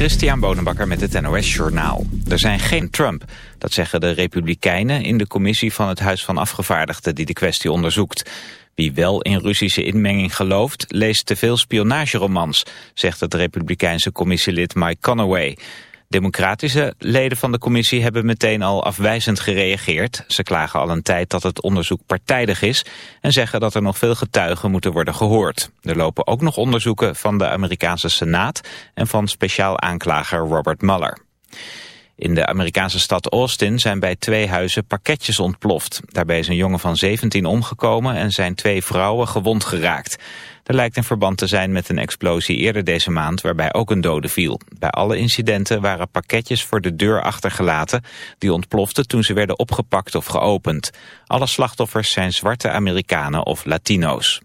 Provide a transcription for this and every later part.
Christian Bonenbakker met het NOS Journaal. Er zijn geen Trump, dat zeggen de Republikeinen in de commissie van het Huis van Afgevaardigden die de kwestie onderzoekt. Wie wel in Russische inmenging gelooft, leest te veel spionageromans, zegt het Republikeinse commissielid Mike Conaway. Democratische leden van de commissie hebben meteen al afwijzend gereageerd. Ze klagen al een tijd dat het onderzoek partijdig is en zeggen dat er nog veel getuigen moeten worden gehoord. Er lopen ook nog onderzoeken van de Amerikaanse Senaat en van speciaal aanklager Robert Mueller. In de Amerikaanse stad Austin zijn bij twee huizen pakketjes ontploft. Daarbij is een jongen van 17 omgekomen en zijn twee vrouwen gewond geraakt. Er lijkt een verband te zijn met een explosie eerder deze maand waarbij ook een dode viel. Bij alle incidenten waren pakketjes voor de deur achtergelaten. Die ontploften toen ze werden opgepakt of geopend. Alle slachtoffers zijn zwarte Amerikanen of Latino's.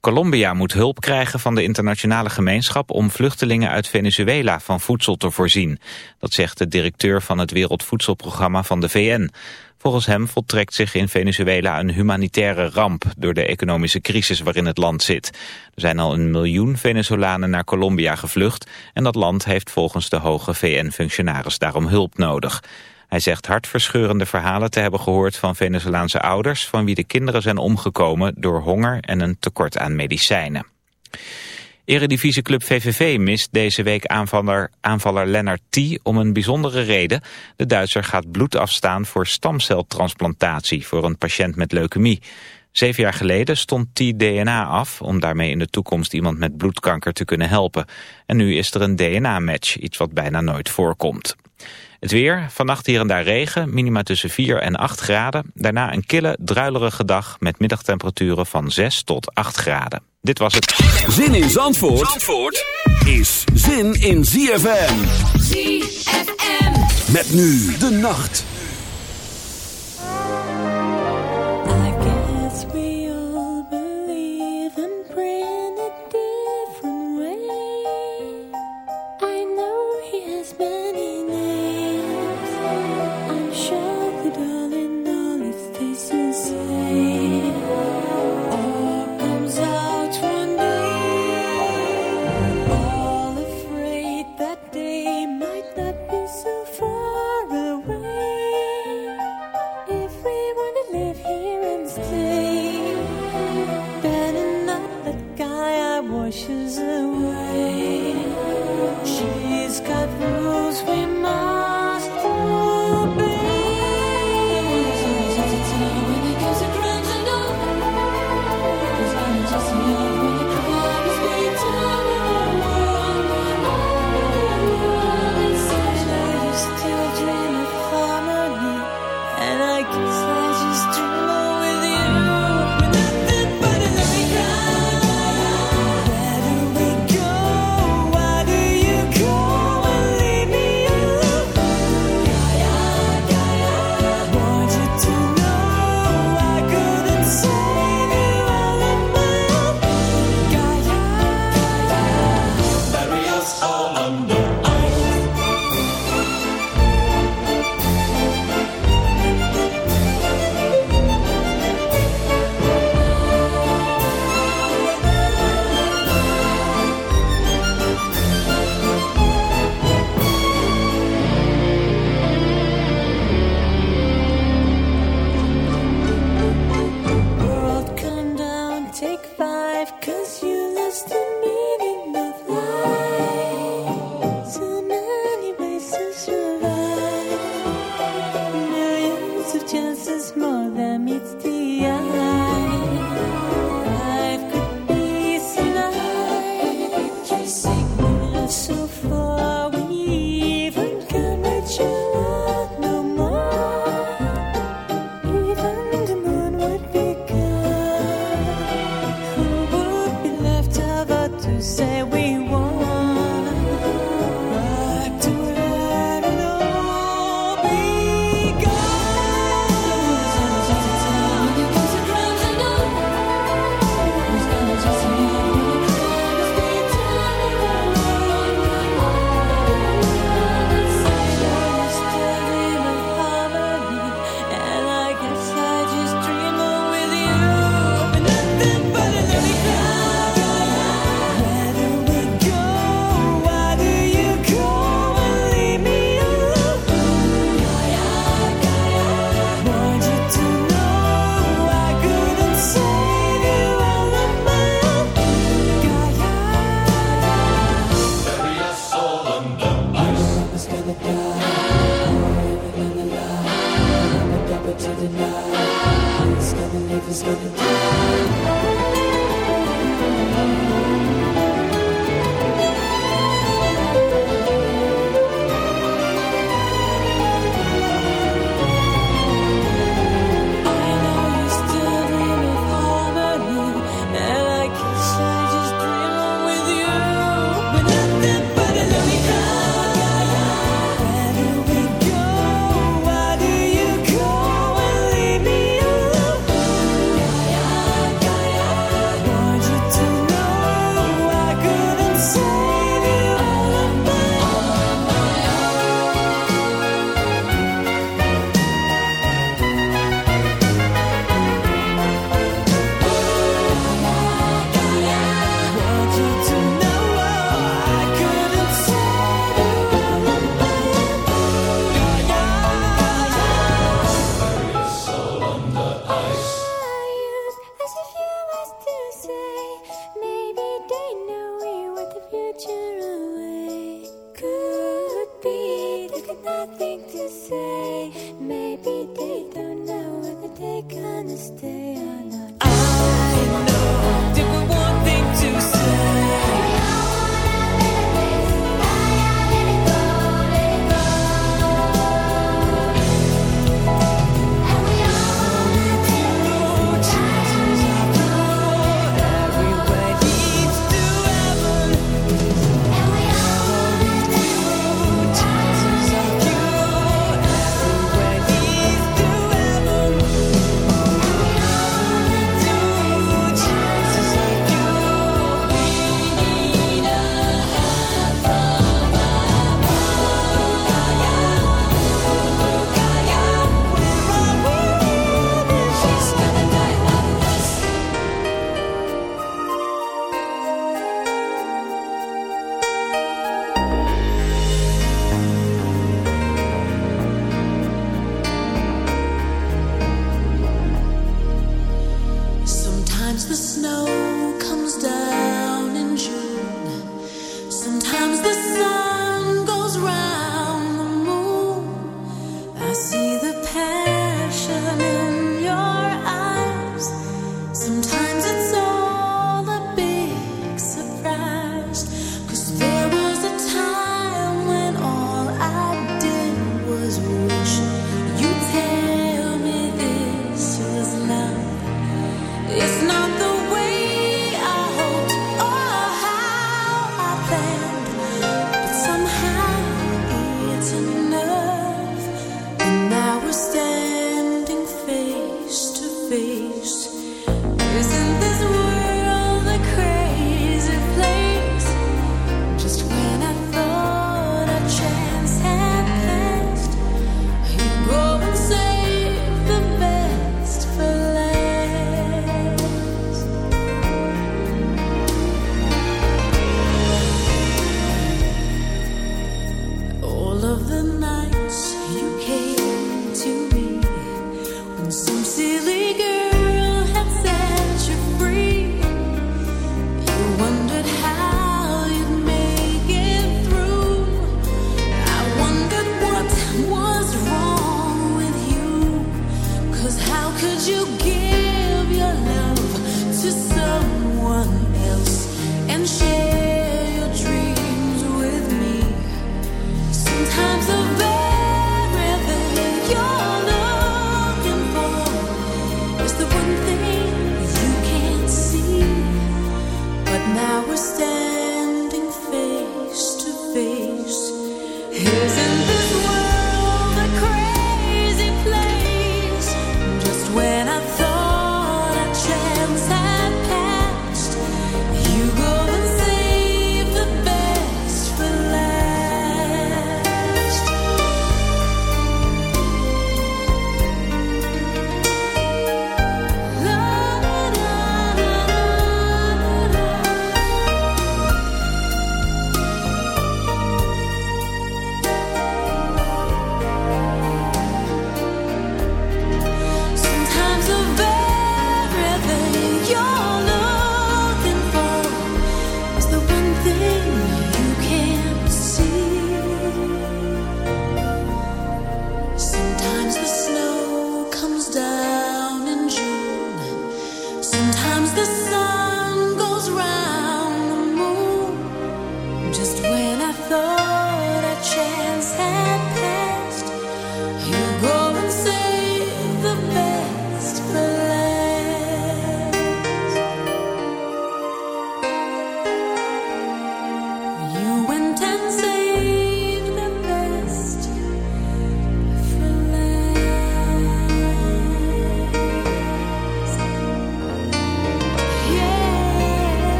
Colombia moet hulp krijgen van de internationale gemeenschap om vluchtelingen uit Venezuela van voedsel te voorzien. Dat zegt de directeur van het Wereldvoedselprogramma van de VN. Volgens hem voltrekt zich in Venezuela een humanitaire ramp door de economische crisis waarin het land zit. Er zijn al een miljoen Venezolanen naar Colombia gevlucht en dat land heeft volgens de hoge VN-functionaris daarom hulp nodig. Hij zegt hartverscheurende verhalen te hebben gehoord van Venezolaanse ouders... van wie de kinderen zijn omgekomen door honger en een tekort aan medicijnen. Eredivisieclub VVV mist deze week aanvaller, aanvaller Lennart T. om een bijzondere reden. De Duitser gaat bloed afstaan voor stamceltransplantatie voor een patiënt met leukemie. Zeven jaar geleden stond T DNA af om daarmee in de toekomst iemand met bloedkanker te kunnen helpen. En nu is er een DNA-match, iets wat bijna nooit voorkomt. Het weer, vannacht hier en daar regen, minima tussen 4 en 8 graden. Daarna een kille, druilerige dag met middagtemperaturen van 6 tot 8 graden. Dit was het. Zin in Zandvoort, Zandvoort is zin in ZFM. ZFM. Met nu de nacht.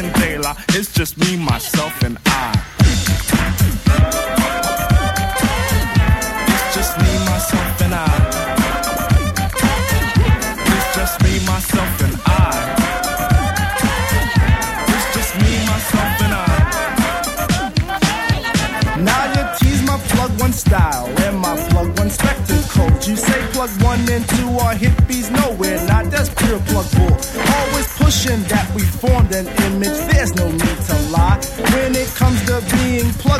being daylight, it's just me, myself, and I. It's just me, myself, and I. It's just me, myself, and I. It's just me, myself, and I. Now you tease my plug one style and my plug one spectacles. You say plug one and two are hippies nowhere. Not that's pure plug bull. Always pushing that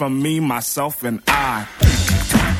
from me, myself, and I.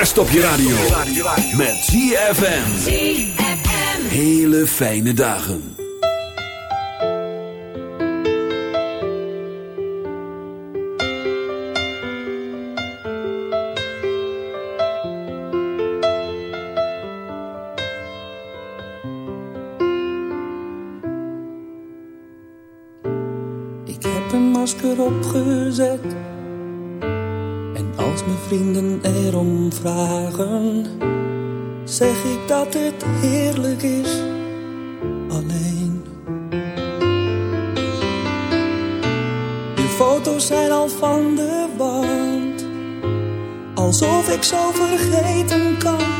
kerst op je radio. Met ZFM. Hele fijne dagen. Ik heb een masker opgezet als mijn vrienden erom vragen, zeg ik dat het heerlijk is alleen. De foto's zijn al van de wand, alsof ik zo vergeten kan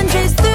changes.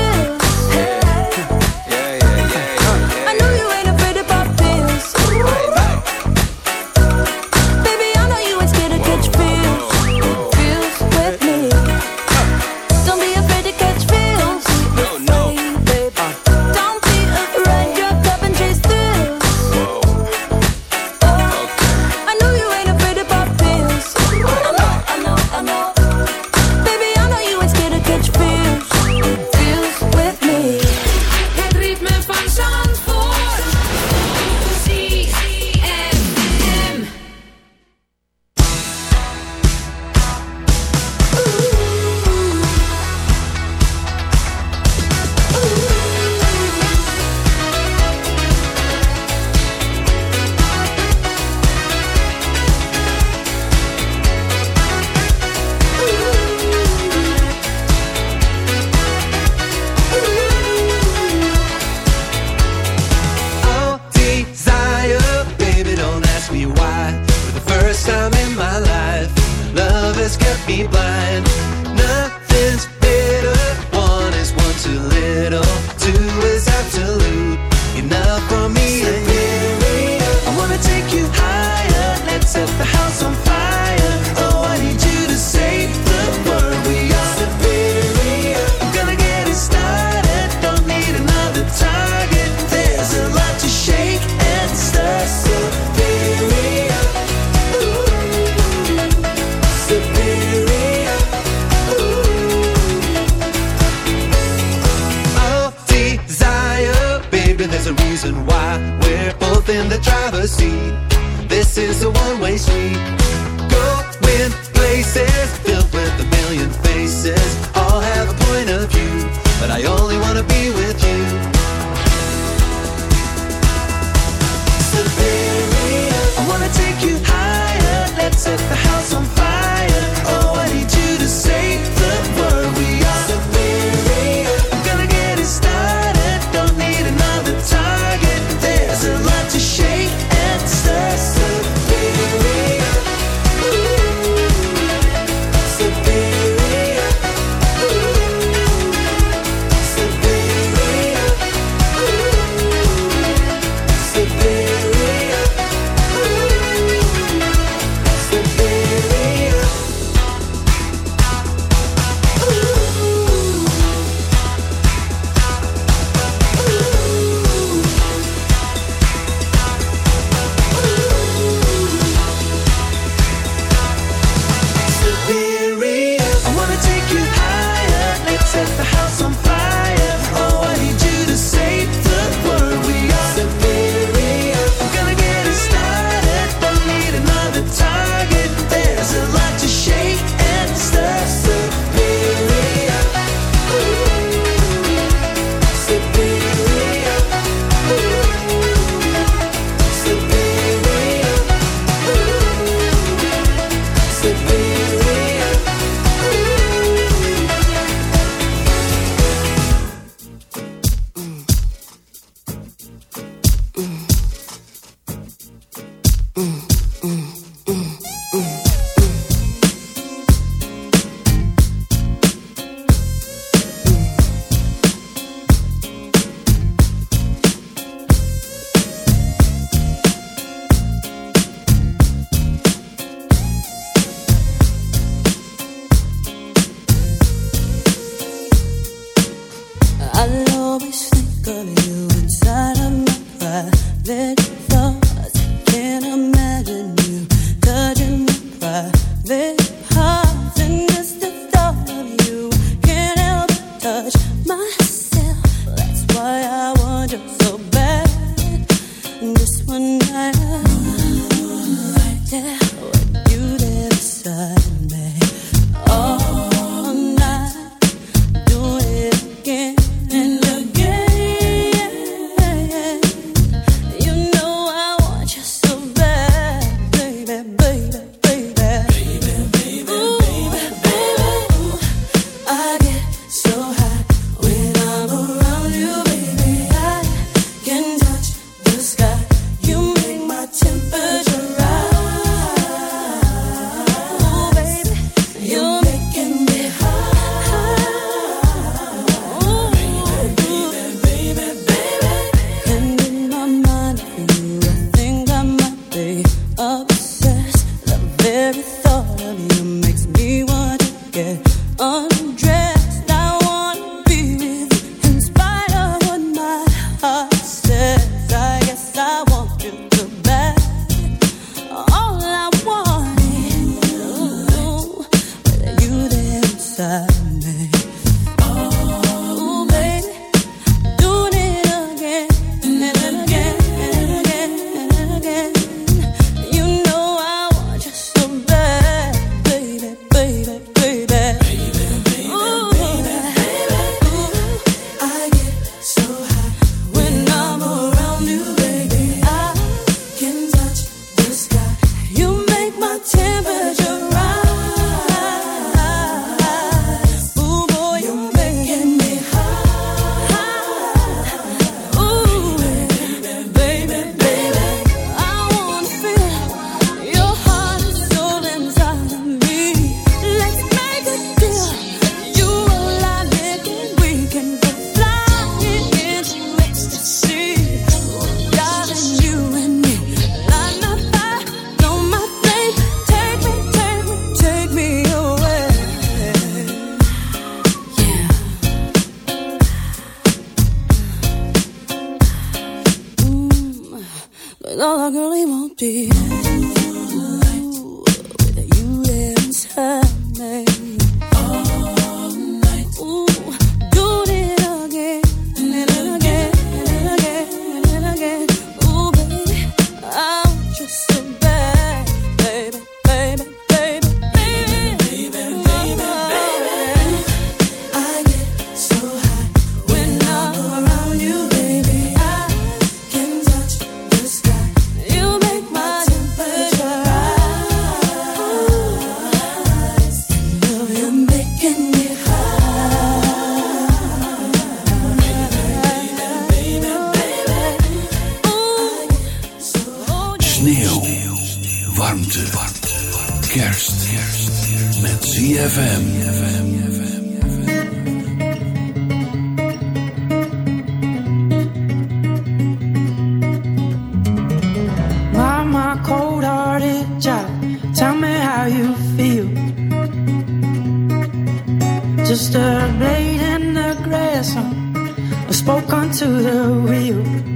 see. This is a one way street. side warmte. My, cold-hearted child, tell me how you feel. Just a blade in the grass, I spoke unto the wheel.